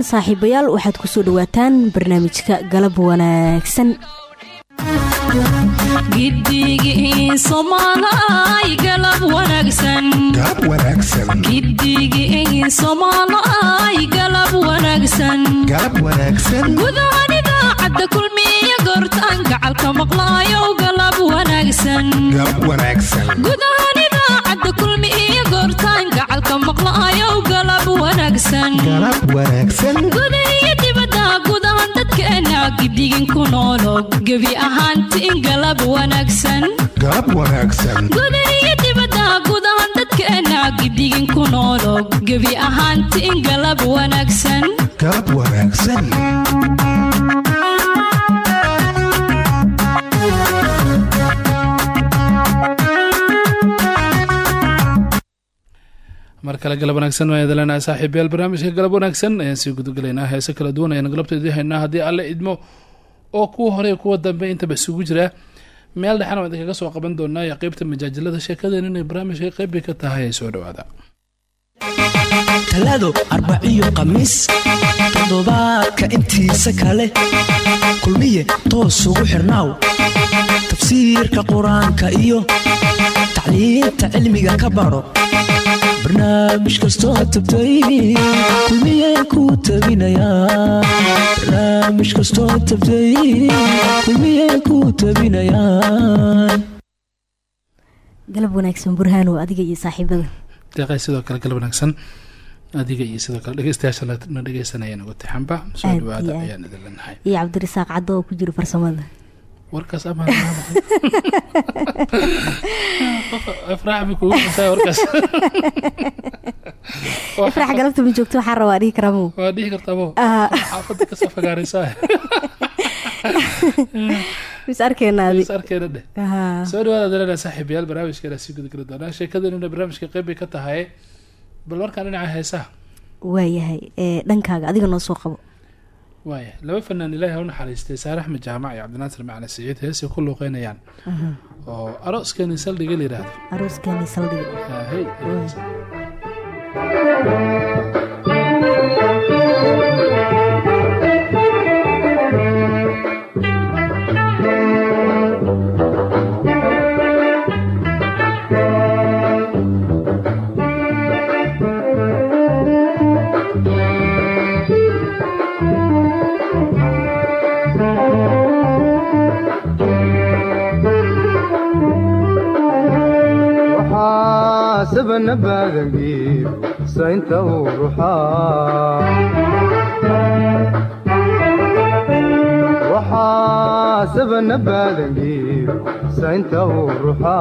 wacan saaxiibayaal waxaad ku soo dhawaataan barnaamijka galab wanaagsan. Gidigii soomaalay galab wanaagsan. Gidigii soomaalay galab wanaagsan. Gudahan idaacadda kulmiya goortaan gacalka maqlaayo galab wanaagsan idaacadda kulmiya goortaan gacalka maqlaayo galab wanaagsan. Gudahiyo dibadda gudahan dadkeena gidigin ku noolo gebi ahaantiin galab wanaagsan. Gudahiyo dibadda gudahan dadkeena gidigin ku noolo gebi ahaantiin galab wanaagsan mar kale galab wanaagsan waan idaleenahay saaxiibayaal barnaamijka galab wanaagsan ayaan sii gudagalaynaa heese kala duwan ayaan galabta idii haynaa haddii alle idmo oo kuwa hore kuwa dambe intaba isugu jiraa meel dhexana waan idinkaga soo qaban doonaa iyo qeybta majaajilada sheekadeen inay barnaamijka qeybbay ka tahay ay soo dhawaada. Talaado arbaciyo khamiis toddobaadka intiisa kale. Kulmiye toos ugu xirnaaw tafsiirka qur'aanka iyo tacliinta cilmiga ka baro barnaamij kastoo tabtay kulmiye kuu tabinayabarnaamij kastoo tabtay kulmiye kuu tabinayaan galab wanaagsan burhaanow adiga iyo saaxiibada deeqay sidoo kale galab wanaagsan adiga iyo sidoo kale dhegeystayaasha na dhegeysanayaan ugu tixanba soo dhawaada ayaan idin leenahay iyo cabdirasaaq caddo oo ku jiro farsamada warkaas ama ifraax galabta ma joogto waxaa rabaa dhihi karaa mo waa dhihi kartaa mo xaafadda ka soo fagaaraysaa. Mis arkeenaadi. Arkeena dheh soo dhawaada dalena saaxiibayaal barnaamijkeena sii gudageli doonaa. Sheekadeenuna barnaamijka qeyb bay ka tahay. Bal markaan dhinaca heesaha. Waayahay dhankaaga adiga noo soo qabo waaya laba fanaan ilaahi ha u naxariistay saare axmed jaamac iyo cabdinaasir macali siciid heesay ku luuqeynayaan oo arooskeeni saldhiga la yidhaahdo arooskeeni saldhiga hey sabana baadangiib saynta uu ruxaa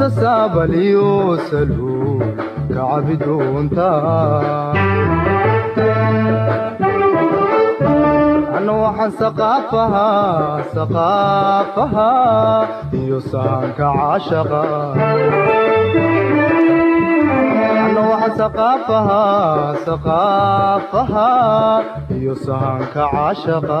sasaabaliyo salhuul kacabiduunta anna waxaan saqaafahaa saqaafahaa iyo saanka caashaqa saqaafahaa saqaafahaa iyo sahanka caashaqa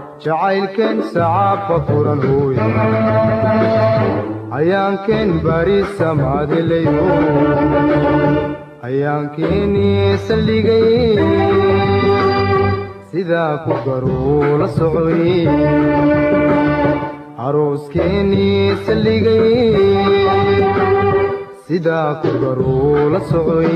jacaylkeen sacaabka furan hooya ayaankeen bari samaadilayo ayaankeenii saldhigay sidaa ku garuu la socoy arooskeenii saldhigay sidaa ku garuu la socoy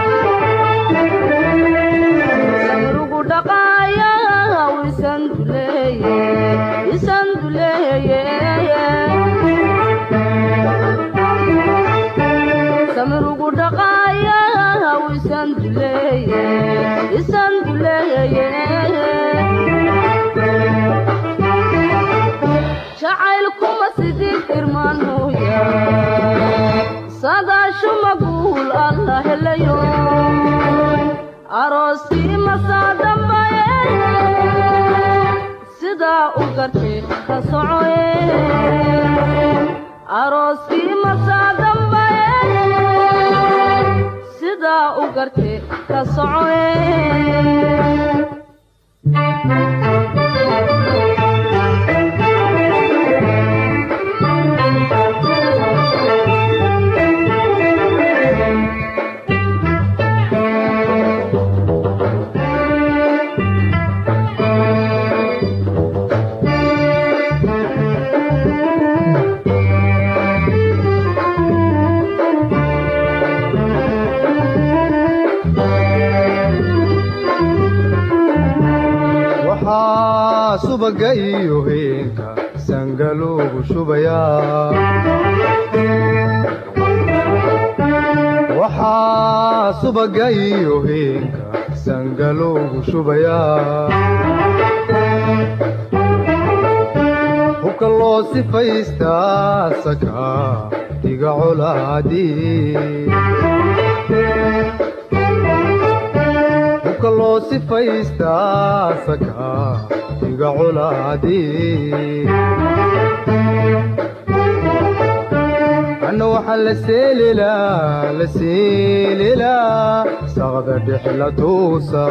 sadaashu maguul alla helayo arooskii masaa dambaye sidaa u gartay ka socoye arooskii masaa u gartay ka socoye subaga iyo heenka sangaloogu shubayaa waxaa subaga iyo heenka sangaloogu shubayaa hubka loo sifaystaa sakaa diga colaadii hubka loo sifaystaa sakaa diga colaadii anna waxaa la seelilaa la seelilaa saqda dhexla tuusa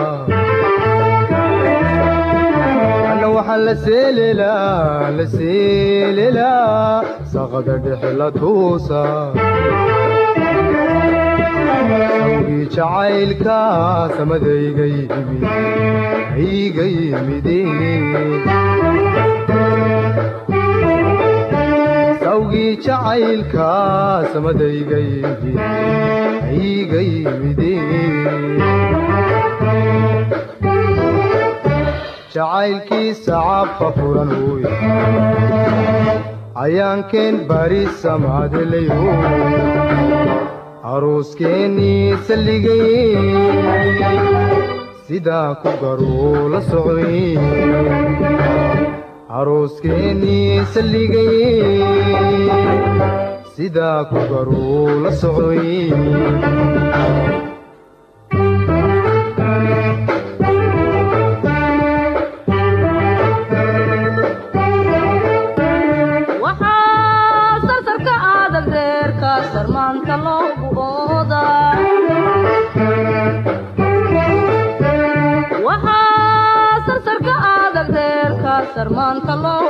waxaa la seelilaa la seelilaa saqda dhexla tuusa sawgii jacaylka samadayga yimid ayga yimide sawgii jacaylka samadayga yimid ayga yimide jacaylkiisa cabka furan uuy ayaankeen bari samaadelayo arooskeennii salligay sidaa ku garuu la socoy arooskeennii salligay sidaa ku garuu la socoy dheerka sarmaanta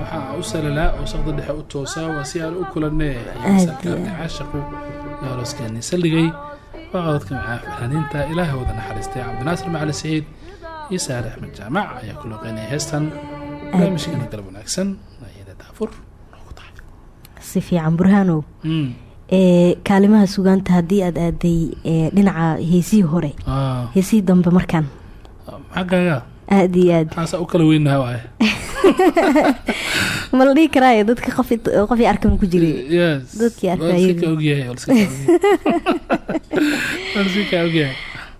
waxaa u salalaa oo saqda dhexe u toosaa waa si aan u sarkaarka caashaqu iyo alooskeeni saldhigay waa qodadka macaa fanaaniinta ilaahay wada naxariistay cabdinaasir macali saciid iyo saare axmed jaamac ayaa ku looqeynaya heestan barnaamijkana galab wanaagsan ayada daafur si fiican burhaanow kaalimaha sugaanta haddii aad aaday dhinaca heesihii hore. Ah, heesihii dambe markaan. Aada iyo aad. Ma la dhihi karaayo dadka qof qofii arkan ku jiray. Dadkii arkay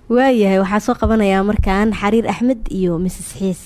waayahay waxaa soo qabanayaa markaan xariir axmed iyo mrs xiis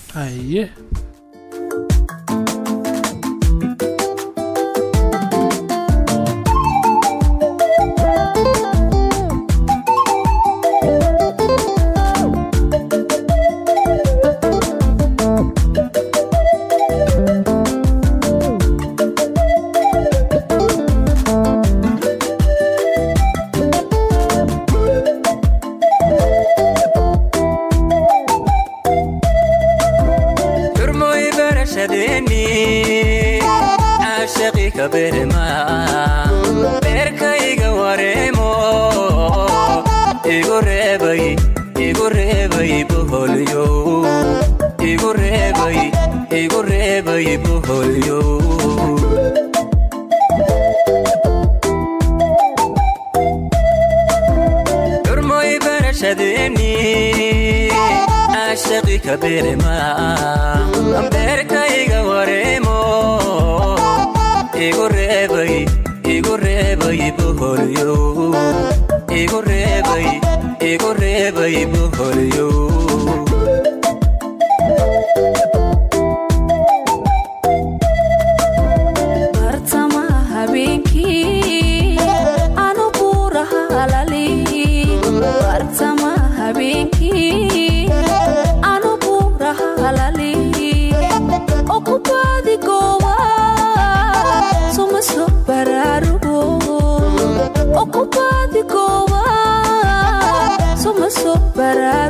okubaadi goowa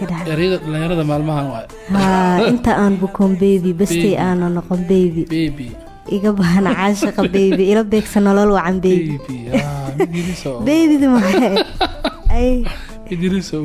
ka dhacay. Ereyada dhalinyarada maalmahan inta aan bukoon beebi bastay aana noqon baby. Iga bahana caashaqa beebi ila beegsa nolol wacan beebi baby ah idriso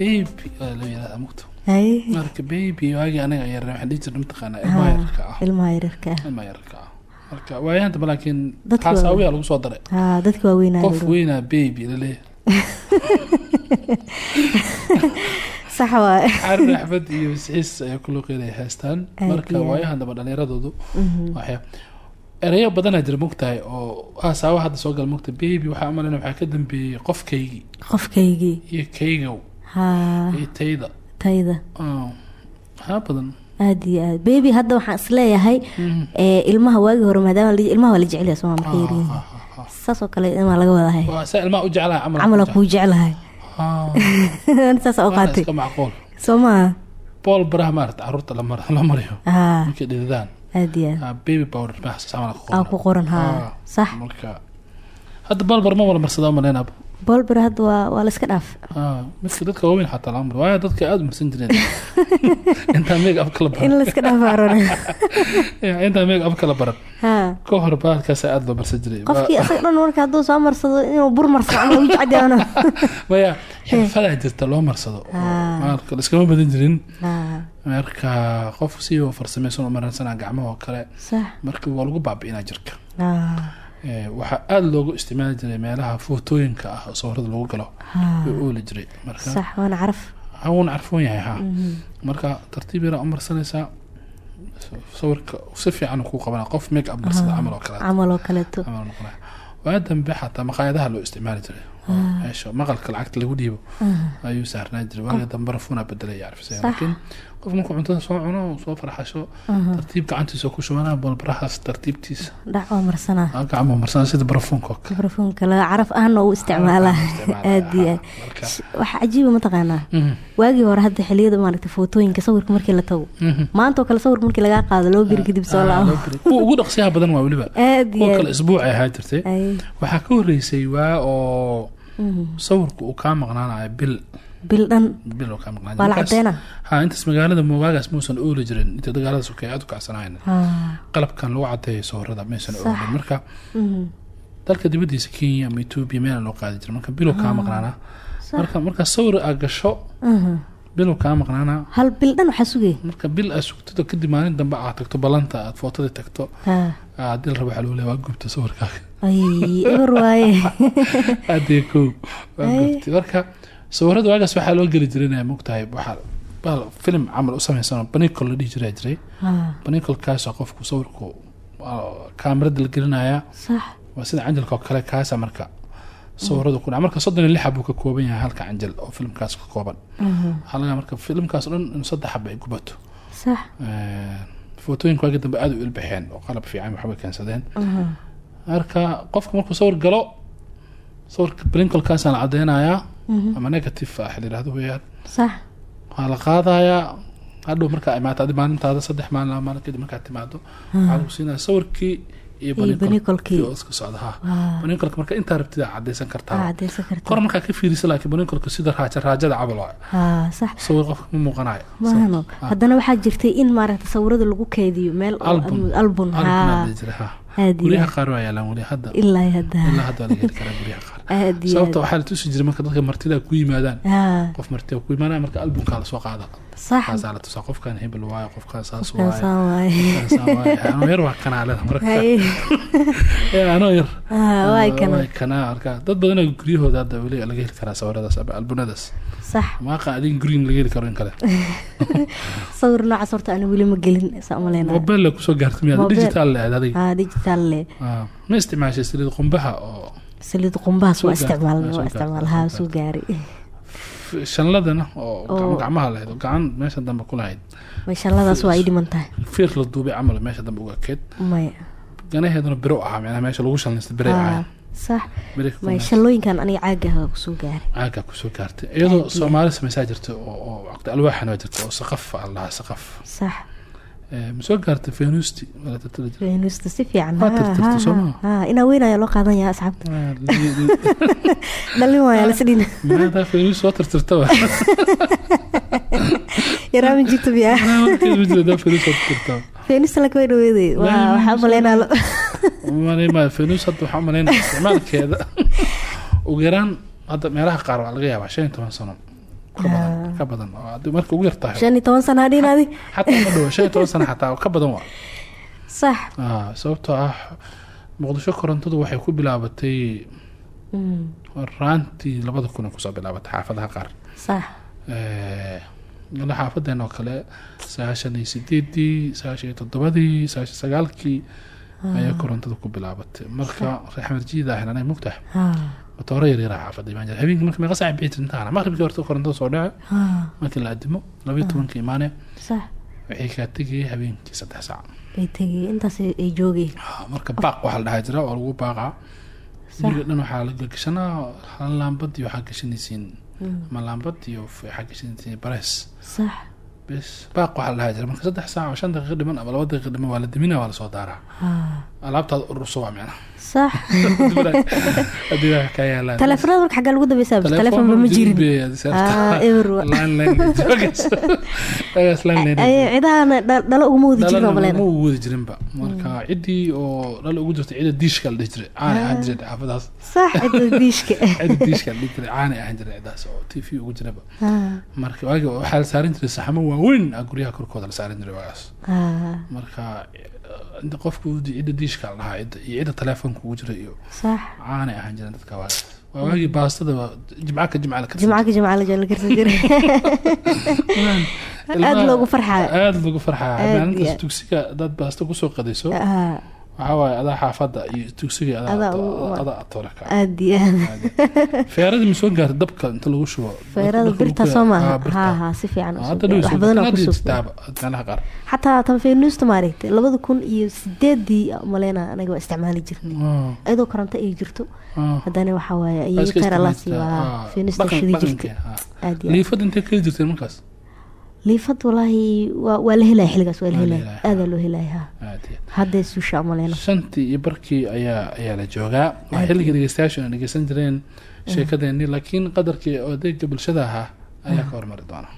waa baby waa loo yirahdaa mugto ay. Marka baby waagii anaga yar waxaan dhihi jirnay mataqaanaa ilmaha yarka ah. ilmaha yararka ah. Ilmaha yarka ah. Marka waayaan dambe laakiin xaasaawiya lagu soo daray. Dadka waaweynaa qof weynaa baby la leeyahay sax waaye xarin axmed iyo isxiis ayaa ku luqeynaya heestaan Aad marka waayahan dambe dhallinyaradoodu waxay ereyo badanaa jira mogtahay oo haasaaba hadda soo gala mogta baby waxaa umaleyna waxaa ka dambeeyey qofkaygii. Qofkaygii. Iyo kaygow Oh, aad iyo aad. Beebi hadda waxaan is leeyahay ee, ilmaha waagi hore maadaama ilmaha waa la jecel yahay soo marka yariin Ah, ah, ah. saas oo kale ilmaha laga wadahay waa saa ilmaha u jeclaha camal camala kuu jeclahay. Ah, saas u qaatay. soo maa bool baraha maarata carruurta la mar- la mariyo. Haa markay dhididaan. Aad iyo aad. Ah, baby powder maxas camal ku qoran haa Ah, sax. marka. Hadda boolbar ma wala marsadaa maleynaaba bolber hadda waa waa la iska dhaaf. Ah, midka dadka waaweyn xataa lama maro waayo dadka aada marsan jireen. Intaa meeg ab kala in baran la iska dhaaf aaron Ya, intaa meeg ab kala baran. Ka hor baalkaas aada loo marsan jiray. Qofkii isaga dhan marka hadduu soo marsado inuu bur marsado ama wiji caddeano maya xirfadaa jirta loo marsado. Ah. marka laiskama badan jirin. Marka qof si farsamaysan u maransanaa gacmaha oo kale sax. marka waa lagu baabi'inaa jirka waxaa aada loogu isticmaali jiray meelaha footooyinka ah oo sawirada lagu galo ooli jiray. Marka sax waana caraf. Wuuna carfoon yahay ha marka tartiib yaraa u marsanaysaa sawirka si fiican kuu qabana qof make up marsada camal oo kale. Camal oo kaleeto camal noqonaya waa dambe xataa maqaayadaha loo isticmaali jiray meesha maqalka lacagta lagu dhiibo ayuu saarnaan jiray waaga dambe rafuunaa bedelaya carfisaya Sax. laakiin qof markuu cuntada soo cuno soo farxasho tartiib gacantiisa ku shubanaa balbarahaas tartiibtiisa. Dhac oo marsanaa aa gacmo marsana sida barafuunka. Kale barfuunka la caraf ahna uu isticmaalaa. Aad iyo aad. Waxa cajiiba mataqaanaa Mhm, waagii hore hadda xiliyada maaragtay footooyinka sawirka markii la tago. Mhm. maanta oo kale sawirka markii lagaa qaado loo biri kadib soo Ah, laabo kuwa ugu dhaqsiyaha badan waa weliba. Aad iyo kale aad. isbuuc ay ahaa jirtay. Ay. Waxaa ka horeysay waa oo sawirku uu kaa maqnaanayo bil. Bil dhan bil uu kaa maqnaanayo. Waa la Markaas- cadeena ha intaas magaalada moogaagaas muusan ooli jirin. Inta dagaalada sokay aad u kacsanayn qalabkan lagu cadeeyo sawirada maysan oolin marka mhm. dalka dibadiisa kenya ama etoobiya meela loo qaadi jira marka bilow kaa maqnaanaa. Sax. marka marka sawir aa gasho Mhm. bilow kaa maqnaanaa. Hal bil dhan waxaa sugay. Marka bil aad sugtado kadib maalin dambe aad tagto ballanta aad footadii tagto haa aa haddii la rabo waxaa lagu leeya waa gubta sawirkaaga ay eber waaye. Aadee kow waa Ay. gubtay marka sawirada waagaas waxaa loo geli jiray mogtahay baal film camal u samaysan banicol la dhihi jiraa jiray. Haa banicolkaasoo qofku sawirku waa kaamirada la gelinaya. Sax. Waa sida canjalka oo kale kaasa marka. Sawiradu ku dhaca. Marka soddon iyo lix buu ka kooban yahay halka canjal oo filimkaas ka kooban. Laga marka filimkaas oo dhan in saddex xab ay gubato sax Eh, footooyinka waagi dambe aada u ilbaxeen oo qalab fiican waxbay keensadeen. Marka qofka markuu sawir galo sawirka blincolkaasaan la cadeynayaa Mhm. ama negative ah la yidhahdo weeyaan. Sax. Waxaa la qaadayaa hadhow markaa imaata adi maalintaada saddex maalin laba maalin kadib markaad timaado. Waxaa lagu siinaya sawirkii iyo banicolka marka intaa rabtid aad cadeysan aa kartaa. Karta markaa ka fiirisa laakiin banicolka sida raaja raajada cabal waa haa sax. Sawir qofka ma muuqanayo maahano Ah. haddana waxaa jirtay in maaragta sawirada lagu keydiyo meel iyo guryaha qaar waa yaalaan weli hadda. Ilaa hadda. Waa laga heli karaa guryaha qaar sababta waxaa la tusi jiray marka dadka martida ku yimaadaan. Haa qof martida ku yimaadaan marka albumkaa la soo qaada. La tusaa. Qofkan hebel waayo saas yar waa marka. Yar. Waay kanaa. arkaa dad badanaa guryahooda hadda weli laga heli karaa sawiradaas ama albunadaas sax. Maaqa adin green laga heli karo in kale. Sawir noocaas horta ani weli ma gelin saa umaleyna mobile la ku soo gaartay Mobile. digital leed adiga haa digital le. Ah, ma isticmaashay saliid qumbaha oo saliid qumbahaas Soo waa isticmaalna waa gaar- isticmaal soo haa gaar- soo gaari. F- shanladana oo gacmaha lahayd oo gacan meesha dambe ku lahayd. Meeshalladaas waa ay dhiman tahay. fiir la duubay camal meesha dambe uga keed. Maya ganaheeduna biro ahaa micnaha meesha lagu shalnaysta biray haa ahayn sax. Maya shallooyinkan aniga caagaha ku soo gaari. Caagaa ku soo gaartay. Iyadoo soomaali samaysaa jirta oo oo alwaaxan waa jirta oo saqaf aan lahaa saqaf. Sax Ma soo gaartay fenusti wala tatala jirta feenusta si fiican. Inaa weyn ayaa loo qaadan yahaa asxaabta. Li- li- dhalin waaya lasdhin fenus soo tirtirtaba yaraamin jirta biya feenusta laka way dhaweeday waxaa umaleynaa fenus hadda waxaa umaleynaya isticmaalkeeda. Ugu yaraan hadda meelaha qaar waa laga yaabaa shan iyo toban sano ka badan marka ugu yar tahay shan iyo toban sana hadhin adi xataa ma dhawo shan iyo toban sano xataa ka badan waa. Sax. Ah, sababtoo ah muqdisho korontadu waxay ku bilaabatay Mm, raantii labada kun ay ku soo bilaabatay xaafadaha qaar. Sax. Eh, ila xaafadeen oo kale sagaashan iyo sideedii sagaashan iyo toddobadii sagaashan sagaalkii ayaa korontada ku bilaabatay. Marka reexmed jiida ahayn anay matooro yaryara xaafadda imaan jira habeenkii marka meeqa saac bixi intaana maqribkii horta korontada soo dhace markii la adimo labaiyo tobanka imaane sax. waxay kaa tegayay habeenkii saddex saac. Ay tegay intaas ay ay joogeen Ah, marka baaq waxaa la dhahaa jira oo lagu baaqaa. Guriga dhan waxaa la gashanaa hal laambad iyo waxaa gashanaysiin ama laambad iyo waxaa gashanaysiin barees sax. Bes baaq waxaa la dhahaa jira. Marka saddex saac oo shan daqiiqa dhiman ama laba daqiiqa dhiman waa la diminaa waa la soo daaraa ururso waa micna sax. Haddii wax kaa yaalaan teleefanada marka xaggaa lagu dambaysaa bas teleefonba ma jirin. Ah, dha- dhalo uguma wadi jirin oo ma maleyna wadi jirinba marka ciddii oo dhal ugu jirta cidda diishka la dhihi jiray. Caani ahaan jiray xaafadaas. Sax cidda diishka. Cidda diishka la dhihi jiray caani ahaan jiray ciddaas oo t v ugu jiraba haa marka waagi waxaa la saaran jiray saxamo waaweyn ah guryaha korkooda la saaran jiray waagaas. Marka qofku cidda diishka la dhahaa cidda- iyo cidda teleefonka ugu jira iyo sax. caanay ahaan jireen dadka waagaas waa waagii baastada waa jimca ka jimca la karsan jimca ka jimca la jecel karsan jiray aad loogu farxayo aada loogu farxaa. Iyo- dugsiga dad baasta ku soo qadayso waxaa waaye adaa xaafadda iyo dugsiga Adaa ka aad iyo aad. Feerada ma soo gaarta dabka inta lagu shubo? Feerada birta soo Ah, maaha haa haa si fiican u Ah, wax badan oo jirtaaba meelaha qaar? Xataa tan feenuusta maaragtay labada kun iyo sideedii maleyna anaga waa isticmaali jirnay. Ah, iyadoo koronto ay jirto. Ah. haddana waxaa waaye Waa ayay siiyaa Ah, feenuusta shidi ah. aad iyo aad. Liifad intay keli jirteen markaas liifad walaahi waa la helaya xilligaas waa la helaya aadaa loo helaya haa. Aad iyo aad. hadday suusha maleyna shantii iyo barkii ayaa ayaa la joogaa. Waa xilligii dhegeystayaashu ay dhegeysan jireen sheekadeenii laakiin qadarkii adeega bulshada ahaa ayaa ka hormari doona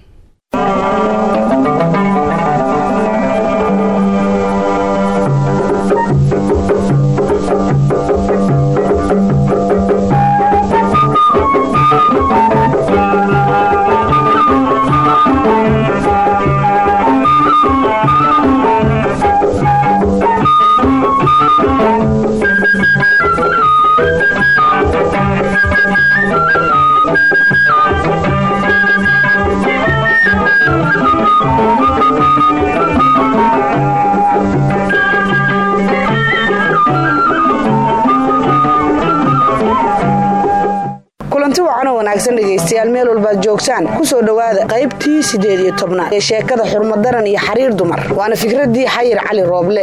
dhegaystayaal meel walbaad joogtaan ku soo dhowaada qaybtii siddeed iyo tobnaad ee sheekada xurmadaran iyo xariir dumar. Waana fikraddii xayir cali rooble.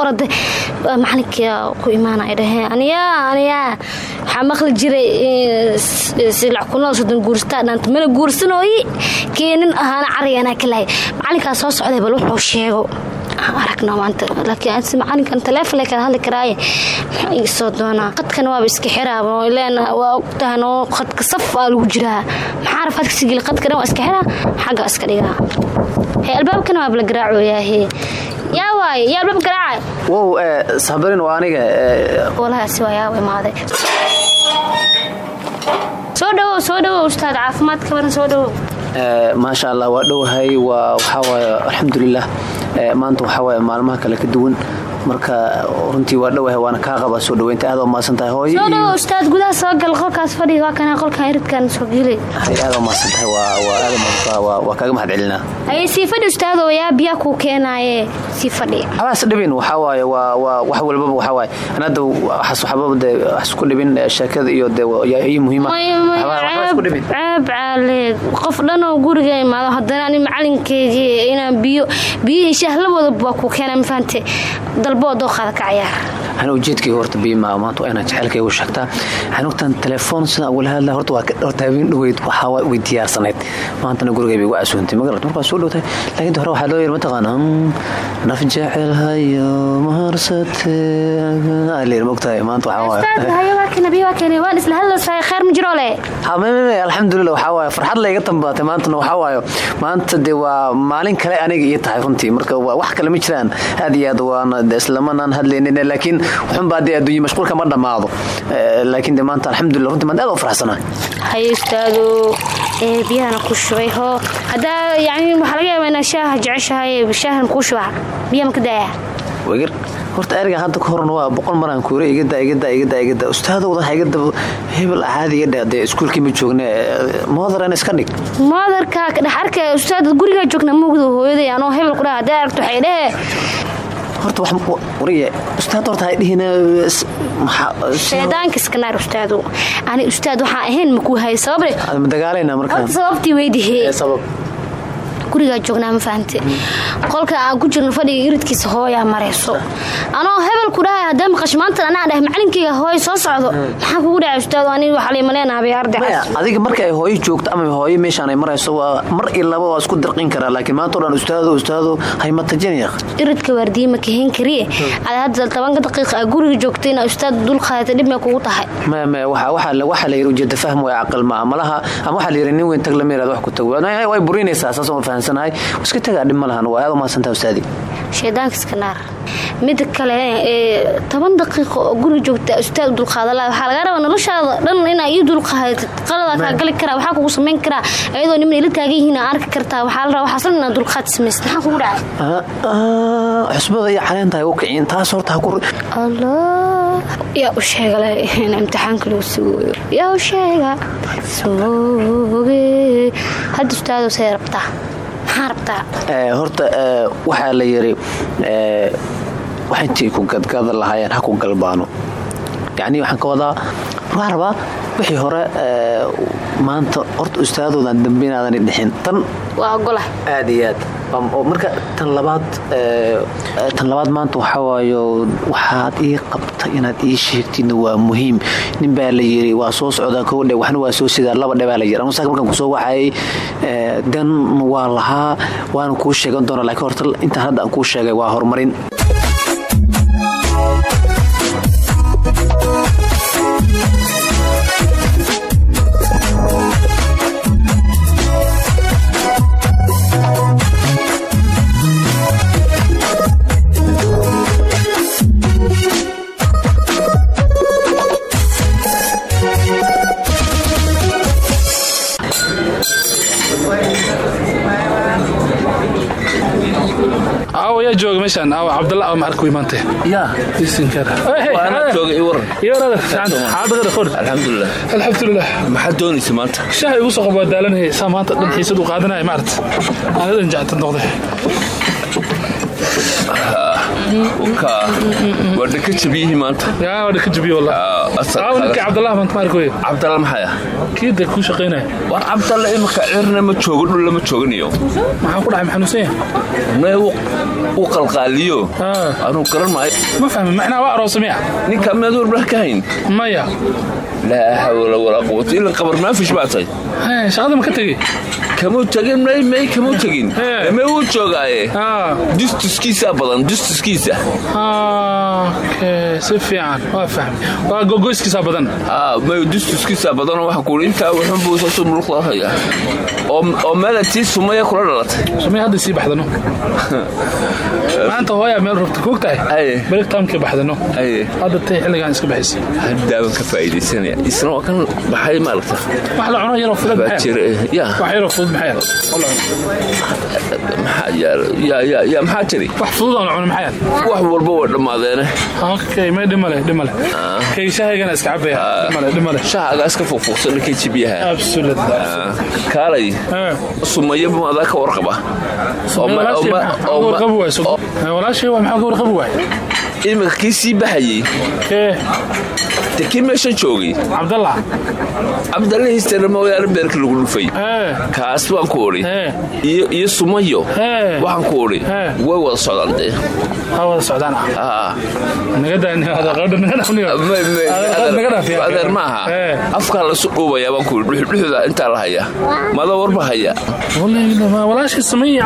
Orada macalinka ku imaanaya dhahee aniyaa aniyaa waxaa maqli jiray silac kunada soddon guurstaa dhaanta mana guursanooyi keenin ahaana cariganaa ka lahay. Macalinkaa soo socday bal wuxuu sheego. Aragna maanta laakiin ansi macalinkan taleefon kala hadli karaaye. Maxaa soo doonaa? Qadkan waaba iska xiraaba ileen waa ogtahan oo qadka saf aa lagu jiraa. Maxaa raf hadka sigili waa iska xiraa? Xagga iska dhigaa. Albaabkana waaba la garaacooyaahe wow sabarin waa aniga dhawow maasha allah waa dhowahay waa waxaa waaye alxamdulilah maanta waxaa waaye maalmaha kale ka duwan marka runtii waa dhowahay waana kaa qabaa soo dhaweynta. Aad mahadsan tahay hooyo soo dhawow ustaad gudaha soo gal qolkaas fadhiga waa kana qolkan iridkan soo gelay aad mahadsan tahay waa kaaga mahad celinaa haye sii fadhi ustaadoo yaa biyaa kuu keenaaye sii fadhi. Waxbaas dhibin waxaa waaye waa waa wax walbaba waxaa waaye. An hadda waxas waxbaba dee wax isku dhibin sheekada iyo dee ii muhiima. Ceeb caale qof dhanoo guriga imaado haddana ani macalinkeygii inaan biyo biyihii shahlawadaba waa kuu keenaa dalboo dooqaada ka cayaar ana ujeedkayga horta biima maanta waa inaad jecelkayga u sheegtaa. Xanugtan telefoon sidaan ugala hadlaa horta horta habeen dhoweyd waxaa way diyaarsanayd maantana gurigay bay igu casuuntay magarat markaa soo dhowtahay laakiin hore waxaa loo yiri mataqaana naf jecelhayo maharsate alir mogtahay maanta alxamdulilah waxaa waaye farxad layga tambaatay maantana waxaa waayo. Maanta dee waa maalin kale aniga ii tahay runtii marka wax kale ma jiraan. Aad iyo aad waana islamanaan hadlaynin laakiin wuxunbaa dee adduunye mashquulka ma dhammaado laakiin de maanta alxamdulilah runtii maanta aad u faraxsanaa. Haye ustaado biyahana ku shubay hoo haddaa yani waxaa laga yaabaa inaa shaaha jeceshahay shaahan kuu shuba biyaha ma ka daaya wegir horta erga hadda ka horna waa boqol maraan kuure igada igada igada igada ustaadowda igada hebel caadi iga dheh dee iskuulkii ma joogne moodaran iska dhig. Moodarka dhex arka ustaad gurigaa joogna mugdo hooyaday anoo hebel ku dhaha haddaa aragto waxay dhehe horta wax wariye ustaad horta hay dhihina shaydaanka iska naar ustaadu. Ani ustaad waxaan ahayn makuu hay sababre ma dagaalayna markaa horta sababtii weydihee sabab. Gurigaa joognaa ma fahante qolka aan ku jirno fadhiga iridkiisa hooyaa marayso anoo hebel ku dhahay haddee maqash maantan anaa dhahay macalinkeyga hooy soo socdo. Maxaa kugu dhacay ustaado aniga waxaa laymaleenahabay ardacaas adiga marka ay hooyo joogto ama hooyo meeshaan ay marayso waa mar iyo laba waa isku dirqin karaa laakiin maanta o dhan ustaado ustaado haymatajinaya iridka waardiye ma kahin kariye. Ad hadda tobanka daqiiqa aa guriga joogta inaa ustaad dul qaadata dhib may kugu tahay. Maya waxaa la yidhi ujeeda fahm way caqal ma malaha ama waxaa la yidhi nin weyn tag lama yiraahdo wax ku tag. Way burinaysaa saas oo fahamsanahay. Iska tagaa dhib ma lahan waa aad u mahadsantaha ustaadi shaydaanka iska naar. Mida kale ee toban daqiiqo oo guriga joogta ustaad dulqaadala waxaa laga rabaa noloshaada dhan inaa ii dulqaadatid qaladaa kaa gali karaa waxaa kugu samayn karaa. Iyadoo niman ila taagan yihiin arki kartaa waxaa la rabaa waxaas dhan inaad dulqaad samaysid. Maxaa kugu dhacay? Xusbada iyo caleenta hay u kicin. Taas horta allah yaa u sheegale in imtixaanka lagu sugooyo yaa u sheega sooge hadda ustaado say rabtaa maxaa rabtaa horta waxaa la yiri wax intii ku gadgada lahaayeen ha ku galbaano yacnii waxaan ka wadaa rabaa wixii hore maanta horta ustaadoodan dambe dhixin. Tan waa ogola aad iyo aad. Marka tan labaad tan labaad maanta waxaa waayo waxaad ii qabta inaad ii sheegtidna waa muhiim. Nin baa la yiri waa soo socdaa kow dhe waxna waa soo sidaa. Laba dhe baa la yiri anusaaka markaan ku soo waxayay dan waa lahaa waana kuu sheegan doonaa laakiin horta intaan hadda aan kuu sheegay waa horumarin meeshaan aawo cabdalla aawo maarka imaantay? Yaa isinkeeda waana jooga i waran xaadaqada qor alxamdulilah alxamdulilah maxaad doonaysa maanta? Shaha igu soo qabaa daalanaya saa maanta dhan xiisad u qaadanaya maarata anadan jacta noqday ka waa dhaka jabiyihii maanta dhaka jabiyo wallah aawo ninkii cabdallaha maanta maarka wey cabdalla maxaya kii de kuu shaqaynaya war cabdalla imika cirna ma joogo dhul lama jooganayo. Maxaa ku dhacay maxanuusan yahay nay u qalqaaliyo? Anuu garan maayo. Ma fahmi macnaa waa aroosa miya? Ninka miyaad warbah ka hayn maya. Laa xawla walaa quwata ila qabar maafish baa tahay? Shaqada ma ka tegey kamuu tegin may may kamuu tegin may wuu joogaaye dustuskiisaa badan dustuskiisa okay si fiican waa fahmay waa gogoyskiisa badan. May dustuskiisa badan oo waxaan kuuri intaa wuxuunbuu soo soo muruq lahaya oo meela tii sumaya kula dhalatay sumaya hadda sii baxdano. Maanta hooyaa meel rubta koog tahay beligtaamkii baxdano. Hadda tay xilligaan iska baxaysay haddaaban ka faa'iidaysanaya. Isna waa kan baxay maaragta. Wax la cuno yaroo fudud maxaa jiri wax fudud aan la cuno maxaa yaal wax walba waa dhammaadeene okay may dhimale dhimale. Kay shahaygana iska cabaya dhimale dhimale. Shahaagaa iska fuufuuqsan kay jibiyaha absolutely. Kaalay. Sumaya maadaa ka warqaba iminka kii sii baxayey de kii meesha joogay? Cabdallah cabdalla histana mooyaane beerka lagu dhufay. Kaas baan ku odhi iyo sumayo. Waxaan ku odhi way wada socdaan dee wada socdaan adeer ma aha. Afkaa laysu dhuubayaa baan ku idhi dhuxuda intaa la hayaa mada warba haya.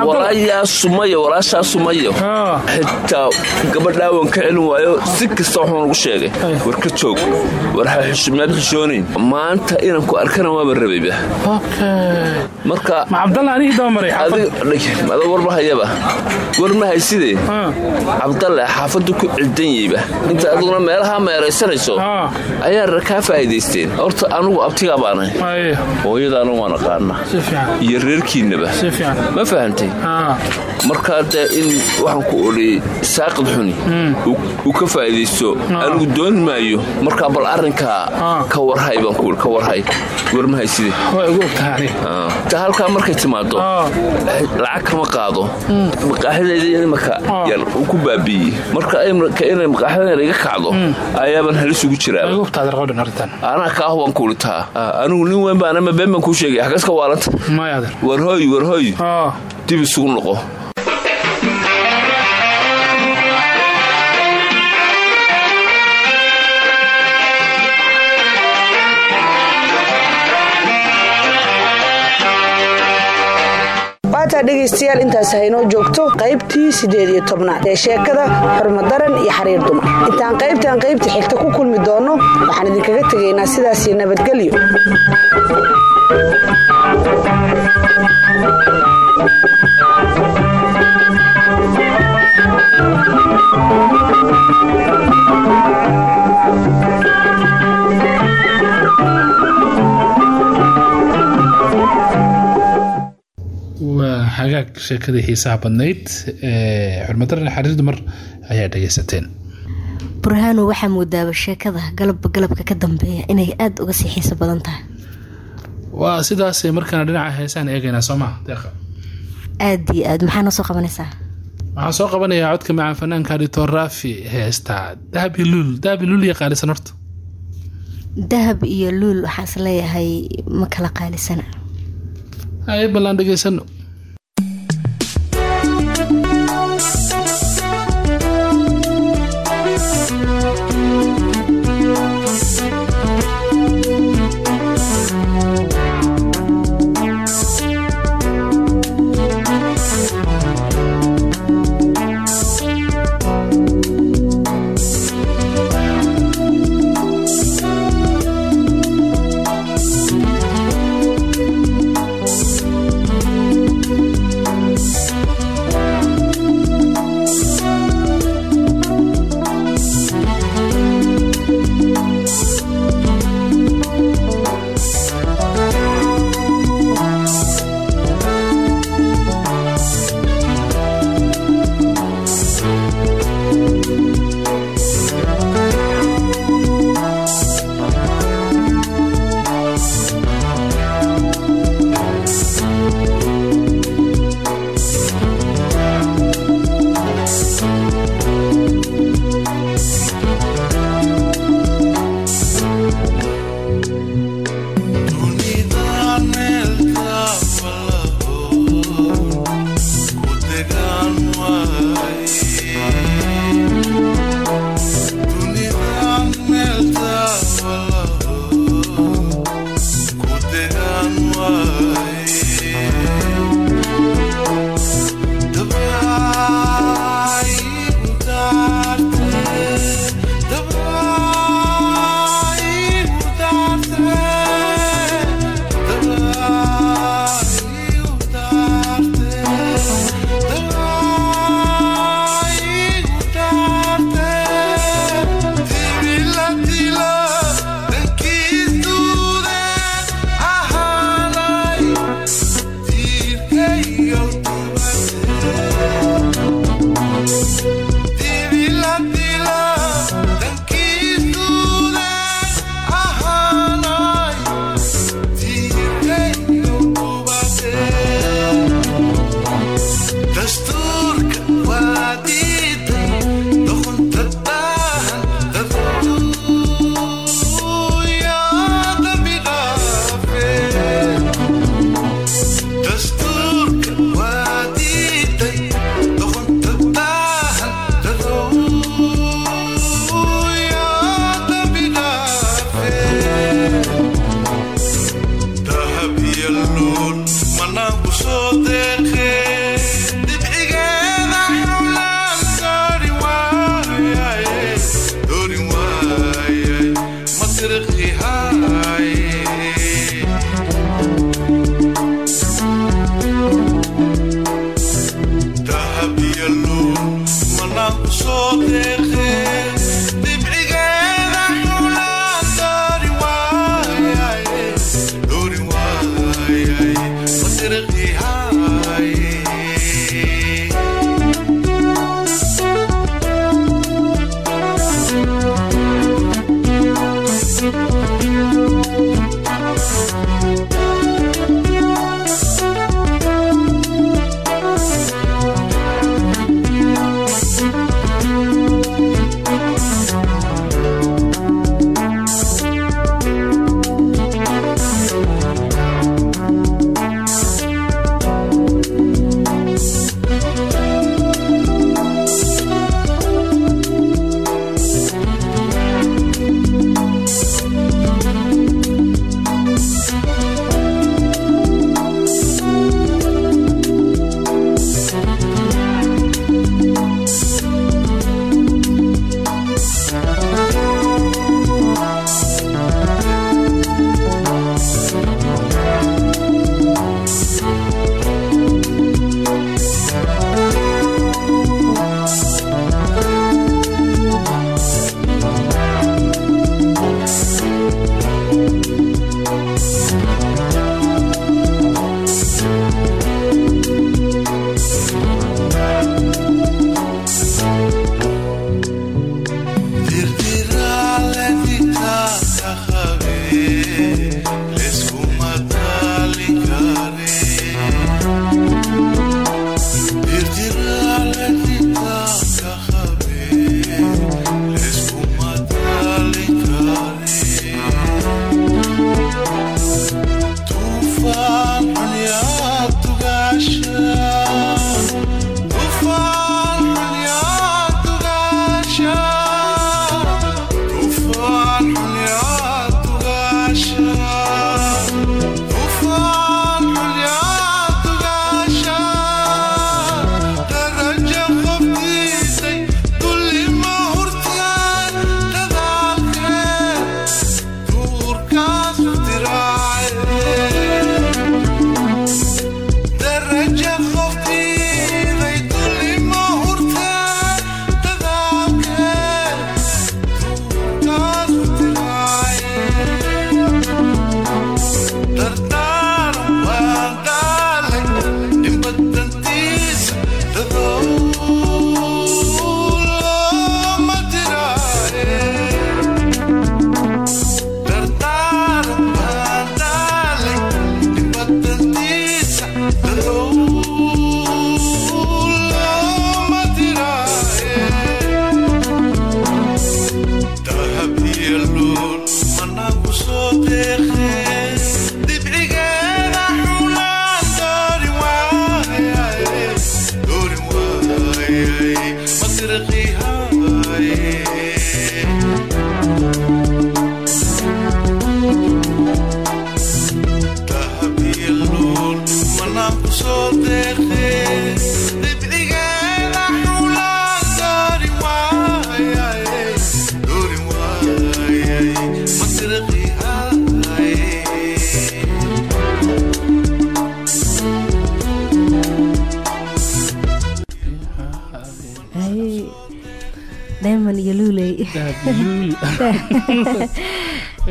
Walaayaa sumayo walaashaa sumayo. Xitaa gabadhaawan ka celin waayo si kasta waxaan ugu sheegay. War ka joog. War maad xishoonayn maanta inaan ku arkana waaba rabayba marka mada warba hayaba. War ma haysidee cabdalle xaafaddu ku cidanyeyba inta aduguna meelaha meeraysanayso ayaa rar kaa faa'iidaysteen. Horta anugu abtigaa baanahay hooyadaana waan aqaana iyo reerkiinnaba ma fahantay markaa dee in waxaan ku odhi saaqid xuni uu ka faa'iidaysto anigu dooni maayo. Markaa bal arrinkaa ka warhay baan ku ka warhay. War ma hayside ta halkaa markay timaado lacag kama qaado. Maqaaxidayda imaka yar uu ku baabiiyey marka inay maqaaxidan iga kacdo ayaabaan halis ugu jiraa anaa kaah waan kuulitaa anigu nin weyn baan ama been baan kuu sheegay. Xagaska waalanta warhooy warhooy dib isugu noqo waataa dhegaystayaal intaas haynoo joogto qaybtii siddeed iyo tobnaad ee sheekada xurmadaran iyo xariir dumar. Intaan qaybtaan qaybta xigta ku kulmi doonno waxaan idinkaga tegaynaa sidaasii nabadgelyo sheekadii xiisaha badnayd xurmadaran xariir dumar ayaa dhegaysateen burhaano waxaa moodaaba sheekada galabba galabka ka dambeeya inay aada uga sii xiiso badan tahay. Waa sidaas markaana dhinaca heesaan eegaynaa soomaa deeqa aada iyo aad maxaa noo soo qabanaysaa? Waxaan soo qabanayaa codka macaan fanaanka adhitor raafi heestaa dahab iyo luul dahab iyo luul iyo qaalisan horta. Dahab iyo luul waxaan is leeyahay ma kala qaalisana haye ballaan dhegaysano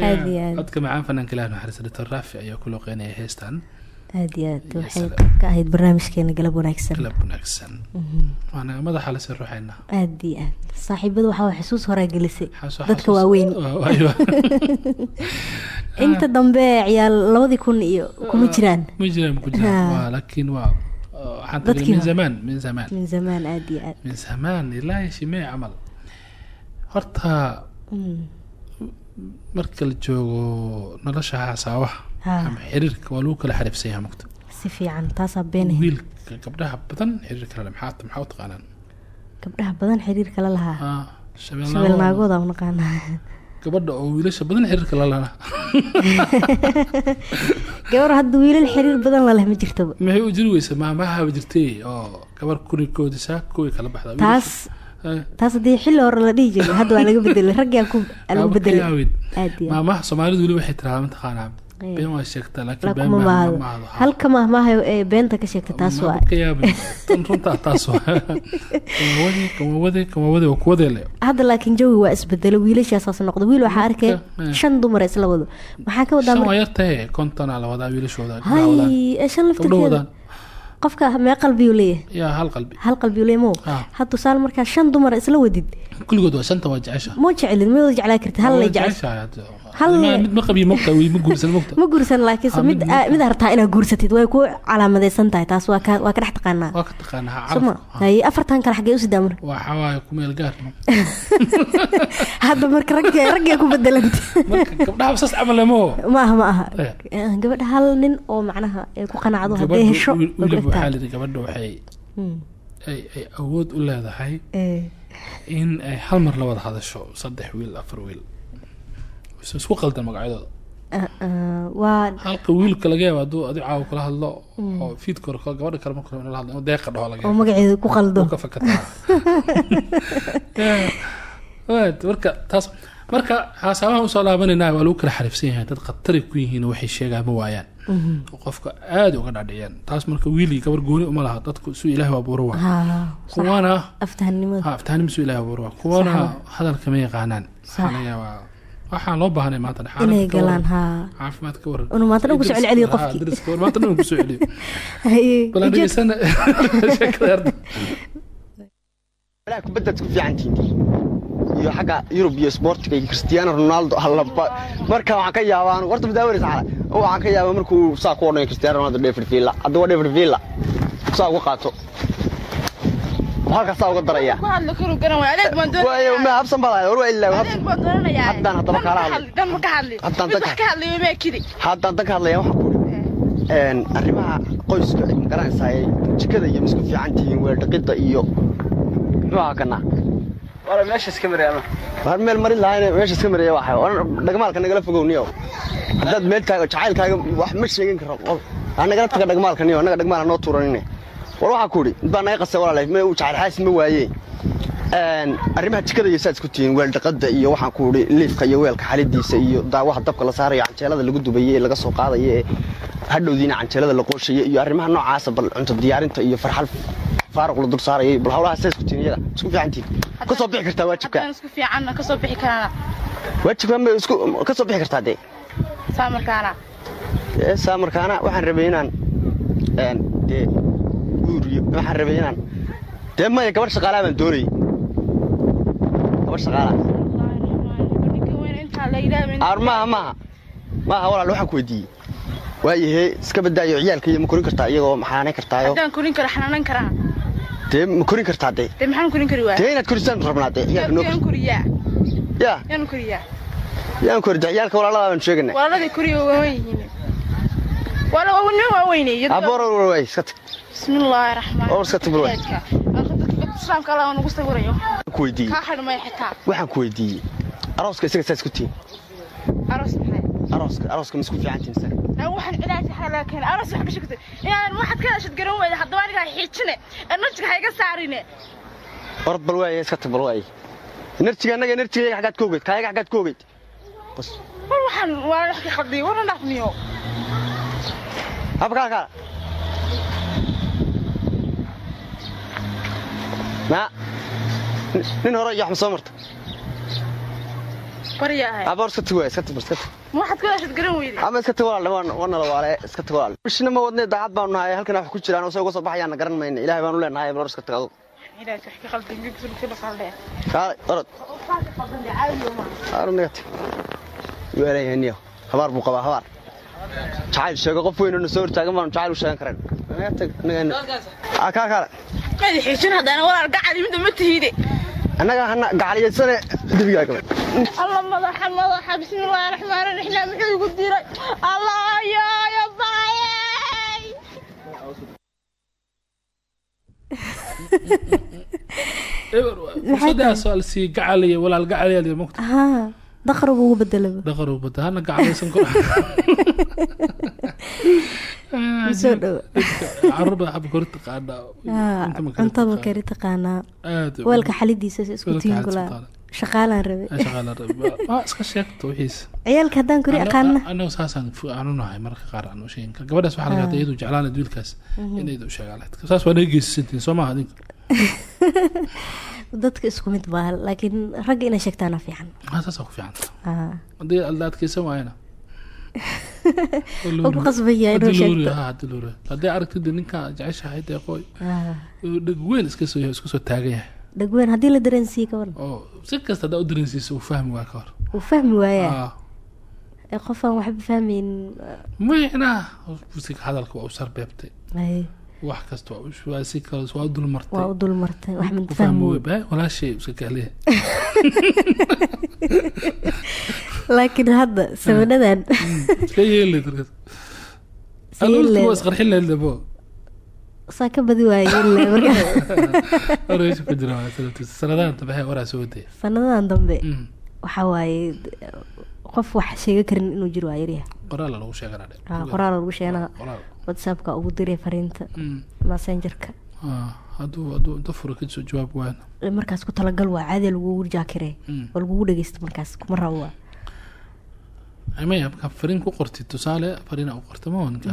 aad codka macaan fanaanka ilaah naxariista doctor raafi ayaa ku looqeynaya heestan aad iyo aad waxay ka ahayd barnaamijkeena galab wanaagsan galab wanaagsan waana madaxa la sii ruuxayna aad iyo aad saaxiibadu waxaa xusuus horaa gelisay dadka waaweyn inta dambe ciyaal labadii kun iyo kuma jiraan ma jiraan ma ku jiraan laakiin waa waxaan tagay min zamaan min zamaan min zamaan aad iyo aad min zamaan ilaahi shimee camal horta marka la joogo nolosha xasaawaha ama xiriirka waa lagu kala xariifsan yahay mugta si fiican taasaa beenahay wiilka gabdhaha badan xiriirka lale maxaa maxaa u taqaanaan? Gabdhaha badan xiriirka la lahaa? Shabeel shabeelnaagooda u naqaanaa gabadha oo wiilasha badan xiriirka la lana gabar hadda wiilal xiriir badan laleh ma jirtaba maxay u jiri weysa maamahaba jirtay oo gabar kurikoodi saa kuwii kala baxda taas taas haddii xilli hore la dhihi jiray hadda waa laga bedelay raggaa ku lagu bedelay aad iyo maamaha soomaalidu weli waxay tiraahdaa mataqaanaa been waa sheegtaa laakiin been lakuma mahado. halka mahmaahayo ee beenta ka sheegta taas waa runtaa taas waa kamawade kamawade kamawade waa kuwadeele hadda laakiin jawi waa isbedelo wiilashaasaas noqda. Wiil waxaa arkay shan dumar isla wado. Maxaa ka wadaa yartahe kontonaa la wadaa wiilashooda. Shan laftirkeeda qofka mee qalbiyuu leeyahay? Yaa hal qalbi. Hal qalbiyuu leeyahay mo Ah. had tusaale markaa shan dumar isla wadid. Kulligood waa shanta waa jecesha. Moo jecelid ma wada jeclaa kartid hal lay Ma- guursan laakiinse Ah, mid mid- aa- mid aad rabtaa inaad guursatid way ku calaamadaysan tahay taas waa ka dhex taqaanaa. Afartan kale xagee marka ku hadda raggee ku bedelanta lemo ma aha Eh. Eh, gabadha hal nin oo macnaha ku qanacdo hesho ku gabadha waxay awood u leedahay Eh. in ay hal mar la wada hadasho saddex wiil afar wiil is isku qaldan magacyadooda Ah, ah, halka wiilka laga yaaba hadduu adi caawa kula hadlo Mm. oo fiidka hore gabadha kale marka hore in la hadlo deeqa dhaho laga magaceeda ku qaldo ka fakataa Yeah. Right, marka taas marka xasaabaha u soo laabanayna waa lagu kala xariifsan yahay dad khatari ku yihiin waxay sheegaan ma waayaan Mhm. oo qofka aad uga dhadhiciyaan taas marka wiilii gabar gooni uma laha dadku suu ilaahi waa buuro waa Ha, sax. kuwana aftahanimada ha aftaanim suu ilaahi waa buuro waa kuwana Sax. hadalka ma yaqaanaan waxaa laga yaabaa waxaan loo baahnay maanta inay galaan ha. Caafimaad ka waran. Inuu maanta dhan ku soo Idris- celceliyo qofkii. Maanta dhan ku soo celiyo Haye, bal aan ujeed- dhegeysana sheekada yarda. Walahi kubaddaad ku fiican tihiin. Iyo xagga yurub iyo isboortiga iyo cristiano ronaldo hallaba marka waxaan ka yaabaa anigu horta madaawari saxala waxaan ka yaabaa markuu saa ku odhanayo cristiano ronaldo david villa. Hadda waa david villa saa uga qaato halkaasaa uga daraya. Ma habsan baa lahayd war waa ilaa adeeg baan doonanayaa. haddaan haddaba kaala hadlay dan ma ka hadli. Haddaan dan ka hadlaya waxaan ku idhi arrimaha qoyska ma garanaysaa jikada iyo misku fiican tihiin weerdhaqidda iyo muxuu ahaa kana war meel marin lahayn meesha iska maraya waxa war dhagmaalka nagala fogowniyo haddaad meel taago jacaylkaaga wax ma sheegin karo qof ha nagala taga dhagmaalka niyo annaga dhagmaal ha noo tuuranine war waxaa ku idhi mid baa naga qasay walaalay ma uu jacayl xaas ma waaye Een, arrimaha jikada iyo saad isku tihiin weel dhaqada iyo waxaan ku idhi liifka iyo weelka xalidiisa iyo daawaha dabka la saarayo canjeelada lagu dubaye ee laga soo qaadaye ee hadhowdiina canjeelada la qooshaye iyo arrimaha noocaasa bal cunto diyaarinta iyo farxal faaruq la dul saaraya bal hawlaha saad isku tihiin iyaga isku fiican tihiin ka soo bixi kartaa waajibka. Waajibka ma isku ka soo bixi kartaa dee? Saa markaana Ee, saa markaana waxaan rabay inaan dee guuriyo waxaan rabay inaan dee maya gabadh shaqaalaa baan doonayay gabadh aar maaha maaha maaha walaal waxaan ku weydiiyey. Waayahe iska badaayo ciyaalka iyo ma korin kartaa iyagoo maxaanayn kartaayo dee ma korin kartaa dee? Dee inaad korisaan rabnaa dee? Ciyaalka noo yaa yaan koriyaa. Yaan kori dee ciyaalka walaaladaa baan sheeganaa walaaladii koriya waa waawen yihiin wala waawenimo waa weyne aboor waay iska tag waxaan ku weydiiyey ku arooska isaga saa isku tihiin aroos maxay? Arooska arooska ma isku fiican tihiin isaga. Aan waxaan cilaaj xalaa keen aroos wax ka shaqtay inaan waxaad ka heshad garan weyda haddaba aniga xiijine. Enerjiga hayga saarine. Orod bal waay iska tag bal waay enerjiga annaga enerjiga xaggaad ka ogeyd. Kaayaga xaggaad ka ogeyd. Bas. War waxaan waa wax ka qalday war dhaqmiyo. Haba kaala kaala na nin- nin hore iyo axmed soo marta baryahay aboor iska tag waay iska tag bal iska tag ma waxaad ka heshad garan weyda ama iska tag walaal waan waan nala waale iska tag walaal bishina ma wadnay daacad baanu nahay halkan wax ku jiraan oo say uga soo baxayaan garan mayna ilaahay baanu leenahay bal iska tag adu ilaaj wax ka qalday mid sulka la qalday kaale orod. Aaru naga tag weelayhay niyo habaar buu qabaa habaar jacayl sheego qof weyn soo hortaagan baanu jacayl u sheegan karen naga tag naga aa kaa kaale madi xiijin haddana walaal gacali midda ma tihiide annaga hana gacaliyaysane debigaa gabay alla madaxa madaxa bismillaahi raxmaani raxiim muxuu igu diray allah yaayo baayay la sii gacalaya walaal gacalaya mogta haa daqrab ugu bedelaba dhaqar u bada hana gacalaysan karo kala cuntada taqaan. kari taqaanaa weelka xalidiisa is isku taqaana. shaqaalaan rabay. Ay, shaqaale rabbi. Waa iska sheegto wixiisa ciyaalka haddaan kori aqaana anagu saasaan fu- aan u nahay mararka qaar sheegin gabadhaas waxaa laga Ah. hadlay iyadu jeclaan wiilkaas Mhm. in iyadu u sheegaa lahayd saas waa naga geysasantiin soo maaha adinka. Dadka isku mid baa laakiin ragga inay sheegtaana fiican. Ah, saasaa ku fiican. La adkeysan waayana haddii aragtid ninka jeceshahay deeqooy Ah, uu dheg weyn iska soo yahay isku soo taagan yahay. Dhagweyn haddii la dareensiiye ka waran si kasta haddaa u dareensiisa uu fahmi waa ka hor uu fahmi waayaa Ah. qofaan waxba fahmayn micnaa musika hadalka waa u sarbeebtay. Ay, wax kasta waa u- dulmartay waa u dulmartay wax baa, walaashay iska kaaliya laakiin hadda samanadan iska yeeli waa isqarxin dabo saa ka badi waaye ile marka horeysha ku jira waa sanadkiisa. sanadahan dambe hee waraa soo wadaya sanadadan dambe waxaa waaye qof wax sheega karin inuu jiro waa yaryaha qoraala lagu sheeganaa dhe Ah, qoraal lagu sheegana. Whatsappka ugu diray fariinta. Mm. messengerka. Ah, hadduu hadduu inta furo ka soo jawaab waana markaas ku talagal waa caadi lagugu jaakire Mm. oo lagugu dhegeysta markaas kuma rabo waa. Maya markaa fariin ku qortid tusaale fariina u qortay ma wanka.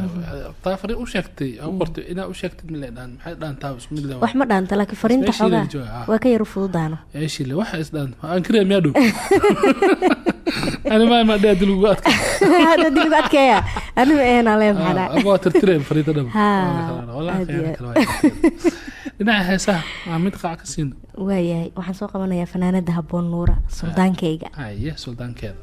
Taa fariin u sheegtay u qortay inaa u sheegtid mile dhaan maxay dhaantaa isku mid le wax ma dhaanta laakiin fariinta xoogaa ah. waa ka yar fududaano. Eeshile waxa is aan kariya miyaa dhow diligu adkeeya anima ehenaa lee maxaa ama waa tirtireen fariinta dhab Ha, Wallahi aad iyo khiyaano aad. kale waa jirtaa. dhinaca heesaha waa mid qaac ka siina waayahay waxaan soo qabanayaa fanaanada habboon nuura suldaankayga haye suldaankeeda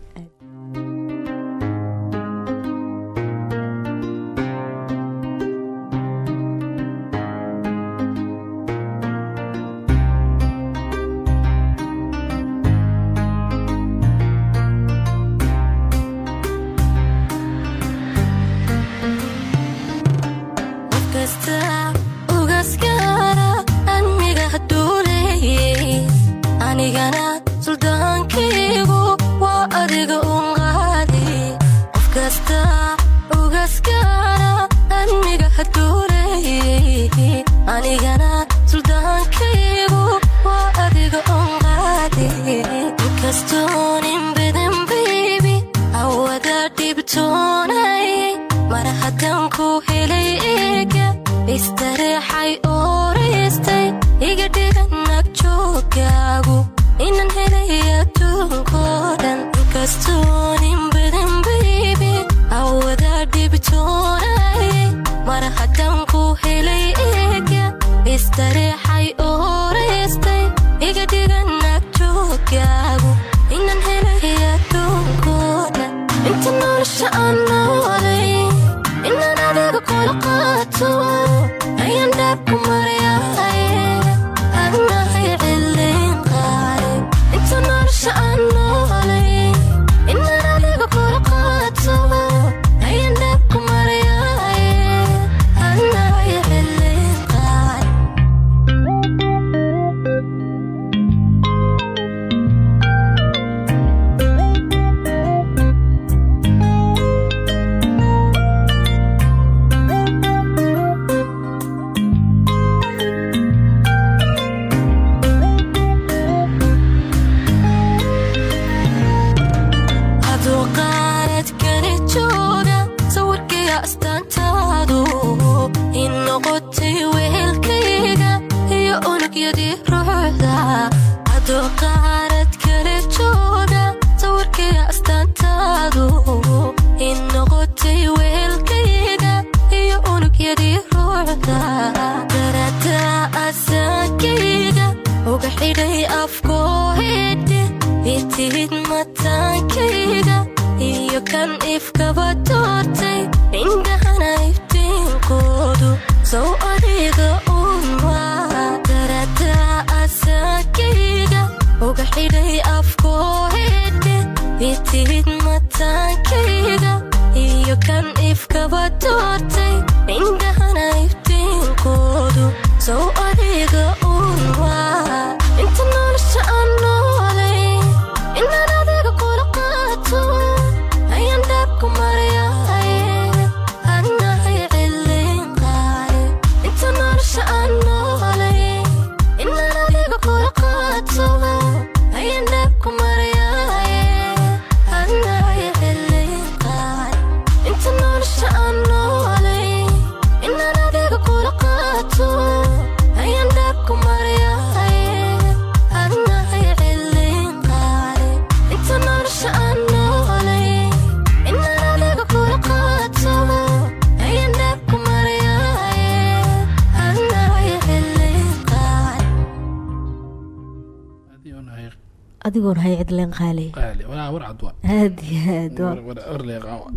adigoon hay cidleen qaali. Aad iyo aad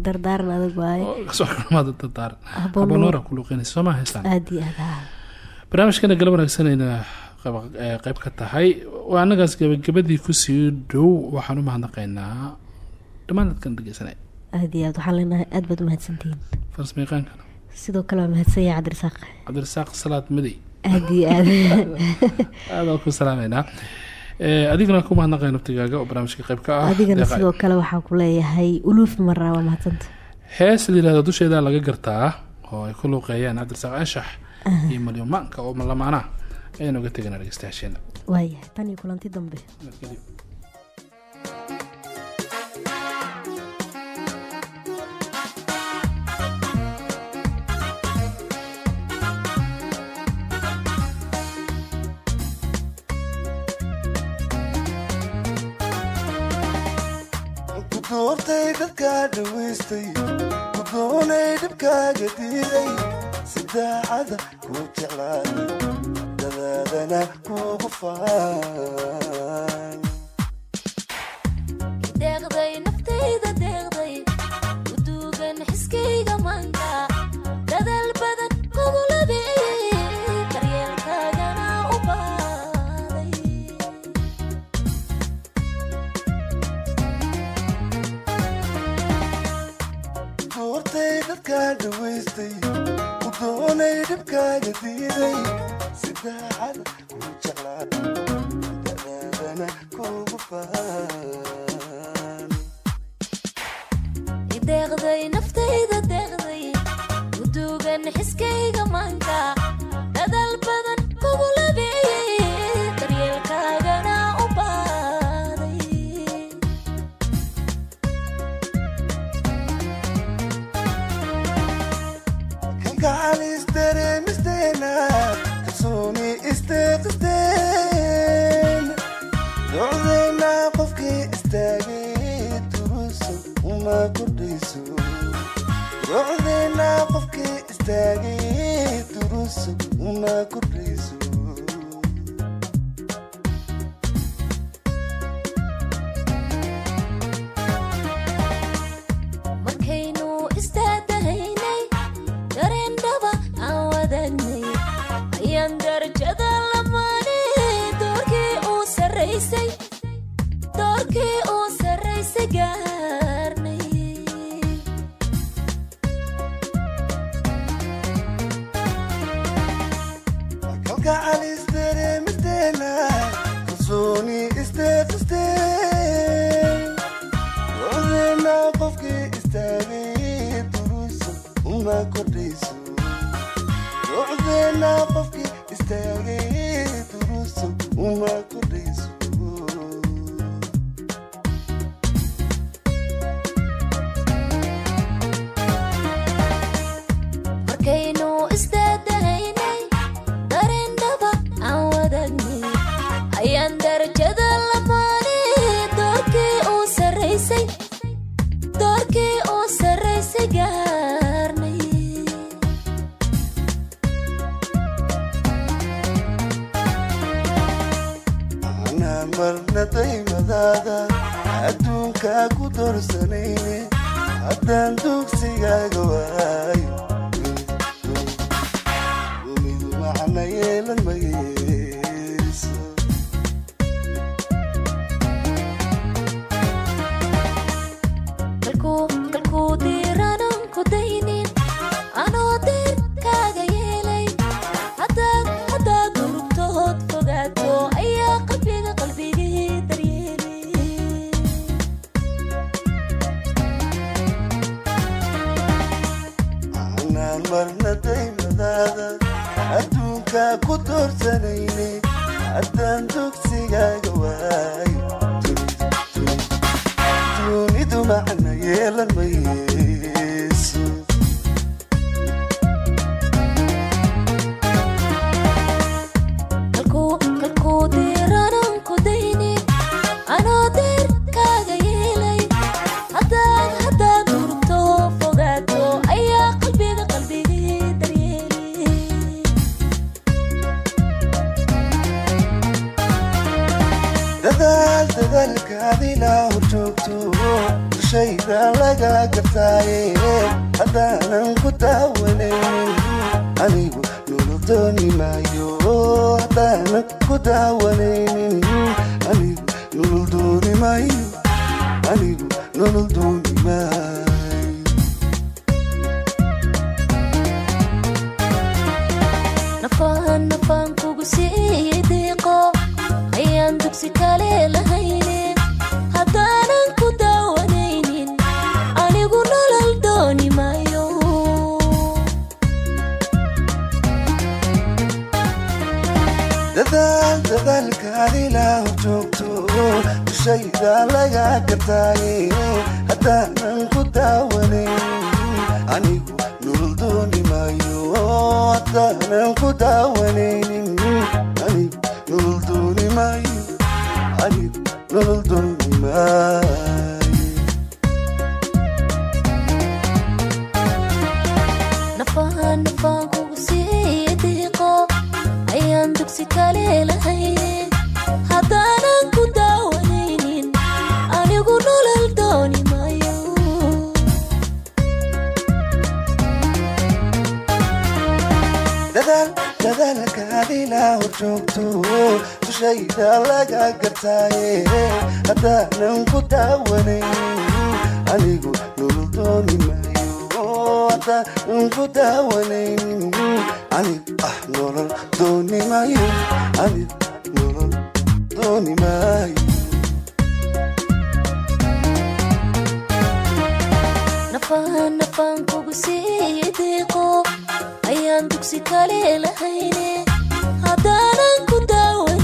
dardaaran adag waaye ka soo xurmaada dadaaran Habboon. Habonoora ku luuqinaysa soo ma haystaan? Aad iyo aad haa. Barnaamijkana galab wanaagsanayna ee, qayb ka tahay. Waa annagaas gabagabadii ku sii dhow waxaan u mahadnaqaynaa. Dhammaan dadkan dhegeysanay aad iyo aad waxaan leenahay aad baad umahadsantihiin farsmayaqaankana sidoo kale waa mahadsan yahay cabdirasaaq cabdirasaaq salaad madey aad iyo aad aadaan ku salaameynaa adigana ku mahadnaqay naftigaaga oo barnaamijka qayb ka ah. Adigana sidoo kale waxaan ku leeyahay uluufi maraa waa mahadsanta hees la yiraahdo dusheeda laga gartaa oo ay ku luuqeeyaan cabdirasaaq anshax iyo malyomaanka oo lamaanaha ayaan uga teganaa dhegeystayaasheena waayahay tan iyo kulanti dambe ku doortay dadkaa dhawaystay ku doonay dhibkaaga diiday si daacada kuu dadaadana kuugu faan dhawaystay ku doonay dhibkaaga diiday. Si daacada kuu jeclaaday dadaadana kuugu faan deeqday naftayda deeqday uduugan xiskayga maanka haddaanan ku daawanaynin anigu nolol dooni maayo anigu nolol dooni maayo nafaan nafaan kugu siiyey deeqo ayaan dugsi kale lahaynin ilaa joogto dushayda laga gartaaye haddaanan ku daawanaynin anigu nolol dooni maayo haddaanan ku daawanaynin anigu nolol dooni maayo anigu nolol dooni maayo nafaan kugu siiyey deeqo ayaan dugsi kale lahaynin dushayda laga gartaaye haddaanan ku daawanaynin anigu nolol dooni maayo haddaanan ku daawanaynin anigu ah nolol dooni maayo anigu aqooni maayo nafaan ayaan dugsi kale lahayne. Haddaanan ku daawan